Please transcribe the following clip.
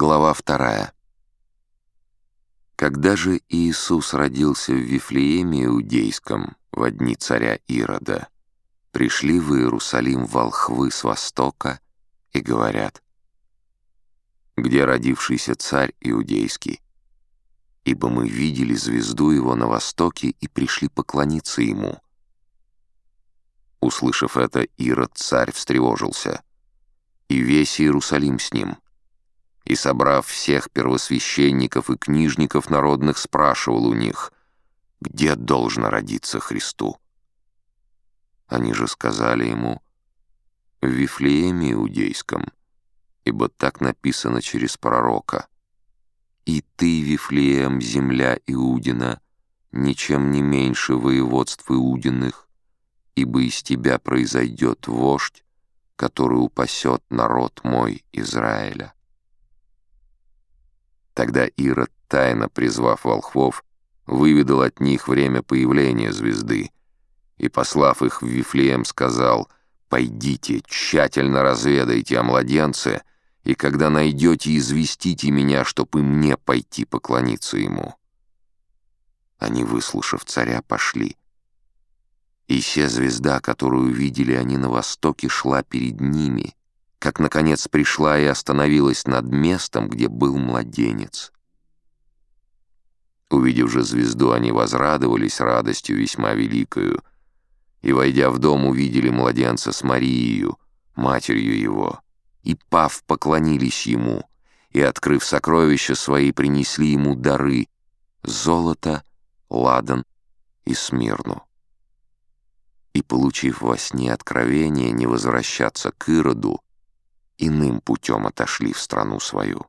Глава вторая. Когда же Иисус родился в Вифлееме Иудейском в дни царя Ирода, пришли в Иерусалим волхвы с востока и говорят, «Где родившийся царь Иудейский? Ибо мы видели звезду его на востоке и пришли поклониться ему». Услышав это, Ирод царь встревожился, и весь Иерусалим с ним — и, собрав всех первосвященников и книжников народных, спрашивал у них, где должно родиться Христу. Они же сказали ему, в Вифлееме Иудейском, ибо так написано через пророка. «И ты, Вифлеем, земля Иудина, ничем не меньше воеводств Иудиных, ибо из тебя произойдет вождь, который упасет народ мой Израиля». Тогда Ирод, тайно призвав волхвов, выведал от них время появления звезды и, послав их в Вифлеем, сказал «Пойдите, тщательно разведайте о младенце, и когда найдете, известите меня, чтоб и мне пойти поклониться ему». Они, выслушав царя, пошли. И вся звезда, которую видели они на востоке, шла перед ними, как, наконец, пришла и остановилась над местом, где был младенец. Увидев же звезду, они возрадовались радостью весьма великою, и, войдя в дом, увидели младенца с Марией, матерью его, и, пав, поклонились ему, и, открыв сокровища свои, принесли ему дары — золото, ладан и смирну. И, получив во сне откровение не возвращаться к Ироду, иным путем отошли в страну свою.